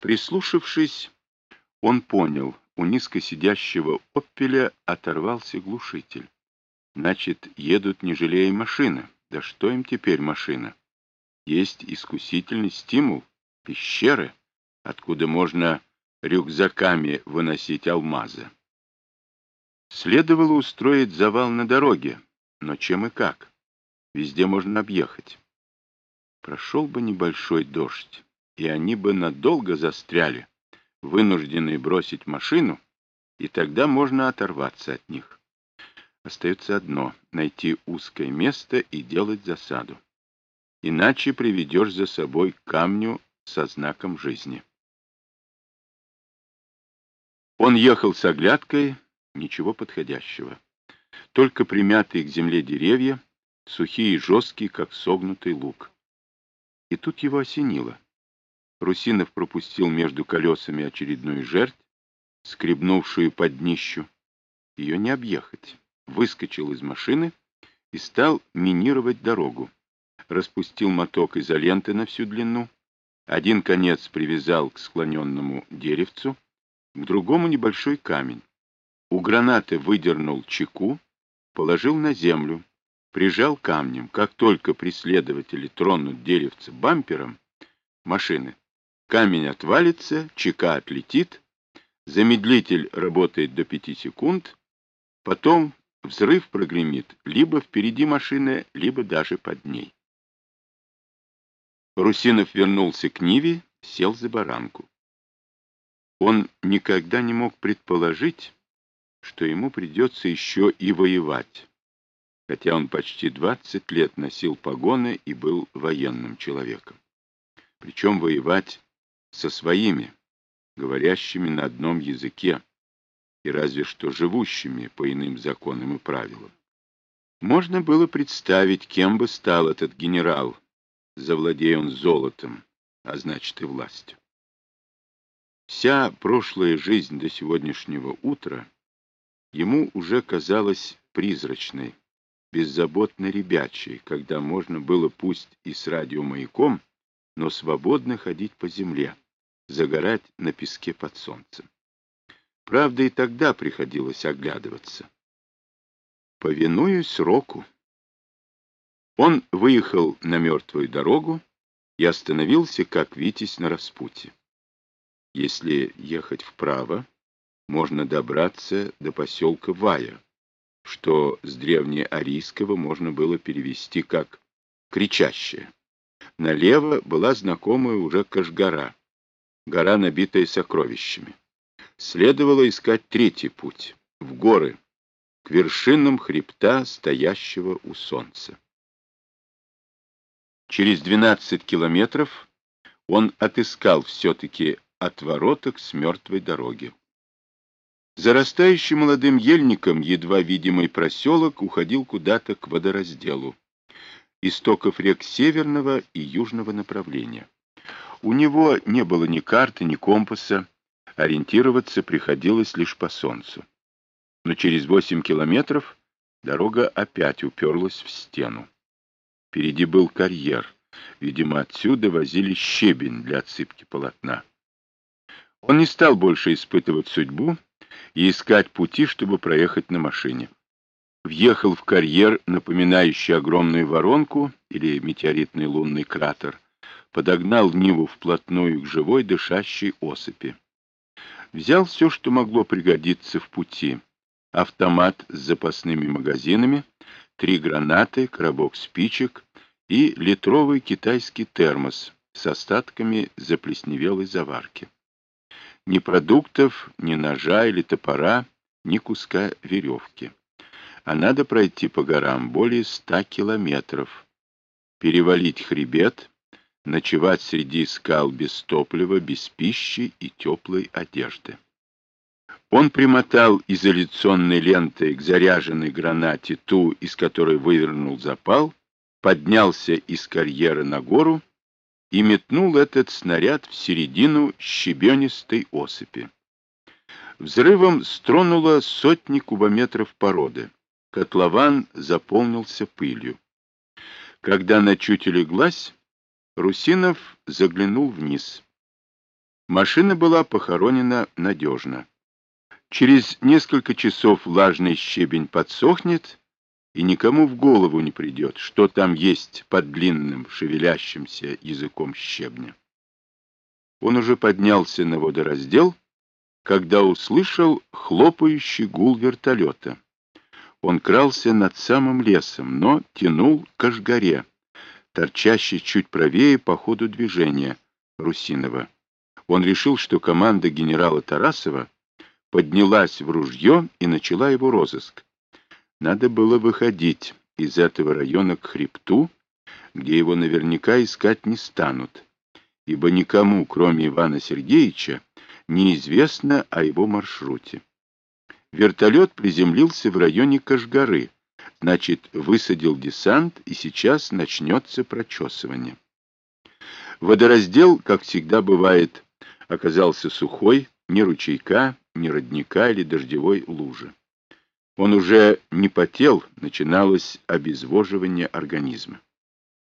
Прислушавшись, он понял, у низко сидящего «Оппеля» оторвался глушитель. Значит, едут не жалея машины. Да что им теперь машина? Есть искусительный стимул — пещеры, откуда можно рюкзаками выносить алмазы. Следовало устроить завал на дороге, но чем и как? Везде можно объехать. Прошел бы небольшой дождь, и они бы надолго застряли, вынужденные бросить машину, и тогда можно оторваться от них. Остается одно — найти узкое место и делать засаду. Иначе приведешь за собой камню со знаком жизни. Он ехал с оглядкой, ничего подходящего. Только примятые к земле деревья, сухие и жесткие, как согнутый лук. И тут его осенило. Русинов пропустил между колесами очередную жертв, скребнувшую под днищу. Ее не объехать. Выскочил из машины и стал минировать дорогу. Распустил моток изоленты на всю длину. Один конец привязал к склоненному деревцу, к другому небольшой камень. У гранаты выдернул чеку, положил на землю, прижал камнем. Как только преследователи тронут деревце бампером машины, Камень отвалится, чека отлетит, замедлитель работает до 5 секунд, потом взрыв прогремит либо впереди машины, либо даже под ней. Русинов вернулся к Ниве, сел за баранку. Он никогда не мог предположить, что ему придется еще и воевать, хотя он почти 20 лет носил погоны и был военным человеком. Причем воевать со своими, говорящими на одном языке и разве что живущими по иным законам и правилам. Можно было представить, кем бы стал этот генерал, завладея он золотом, а значит и властью. Вся прошлая жизнь до сегодняшнего утра ему уже казалась призрачной, беззаботно ребячей, когда можно было пусть и с радиомаяком, но свободно ходить по земле, загорать на песке под солнцем. Правда, и тогда приходилось оглядываться. Повинуюсь року. Он выехал на мертвую дорогу и остановился, как Витязь на распутье. Если ехать вправо, можно добраться до поселка Вая, что с древнеарийского можно было перевести как «кричащее». Налево была знакомая уже Кашгара, гора, набитая сокровищами. Следовало искать третий путь — в горы, к вершинам хребта, стоящего у солнца. Через 12 километров он отыскал все-таки отвороток с мертвой дороги. Зарастающий молодым ельником едва видимый проселок уходил куда-то к водоразделу истоков рек северного и южного направления. У него не было ни карты, ни компаса, ориентироваться приходилось лишь по солнцу. Но через восемь километров дорога опять уперлась в стену. Впереди был карьер. Видимо, отсюда возили щебень для отсыпки полотна. Он не стал больше испытывать судьбу и искать пути, чтобы проехать на машине въехал в карьер, напоминающий огромную воронку или метеоритный лунный кратер, подогнал Ниву вплотную к живой дышащей осыпи. Взял все, что могло пригодиться в пути. Автомат с запасными магазинами, три гранаты, коробок спичек и литровый китайский термос с остатками заплесневелой заварки. Ни продуктов, ни ножа или топора, ни куска веревки а надо пройти по горам более ста километров, перевалить хребет, ночевать среди скал без топлива, без пищи и теплой одежды. Он примотал изоляционной лентой к заряженной гранате ту, из которой вывернул запал, поднялся из карьера на гору и метнул этот снаряд в середину щебенистой осыпи. Взрывом стронуло сотни кубометров породы. Котлован заполнился пылью. Когда она чуть улеглась, Русинов заглянул вниз. Машина была похоронена надежно. Через несколько часов влажный щебень подсохнет, и никому в голову не придет, что там есть под длинным шевелящимся языком щебня. Он уже поднялся на водораздел, когда услышал хлопающий гул вертолета. Он крался над самым лесом, но тянул к Кашгаре, торчащий чуть правее по ходу движения Русинова. Он решил, что команда генерала Тарасова поднялась в ружье и начала его розыск. Надо было выходить из этого района к хребту, где его наверняка искать не станут, ибо никому, кроме Ивана Сергеевича, неизвестно о его маршруте. Вертолет приземлился в районе Кашгары, значит, высадил десант, и сейчас начнется прочесывание. Водораздел, как всегда бывает, оказался сухой, ни ручейка, ни родника или дождевой лужи. Он уже не потел, начиналось обезвоживание организма.